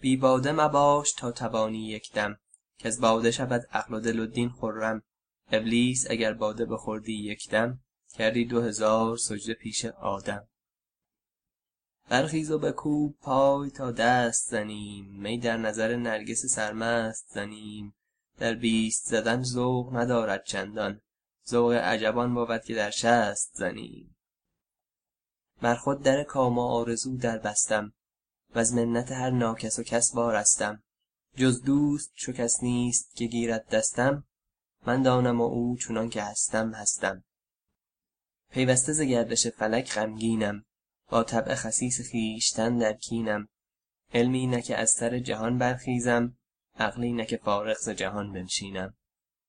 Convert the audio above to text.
بی باده مباش تا توانی یک دم از باده شود عقل و دل و دین خرم. ابلیس اگر باده بخوردی یک دم کردی دو هزار سجده پیش آدم. برخیز و بکوب پای تا دست زنیم می در نظر نرگس سرمست زنیم. در بیست زدن ذوق ندارد چندان ذوق عجب آن بود که در شست زنیم. بر خود در کام و آرزو در بستم وز منت هر ناکس و کس وارستم جز دوست چو کس نیست که گیرد دستم من دانم و او چنان که هستم هستم. پیوسته ز گردش فلک غمگینم با طبع خسیس خویشتن در کینم. علمی نه که از سر جهان برخیزم عقلی نه که فارغ ز جهان بنشینم.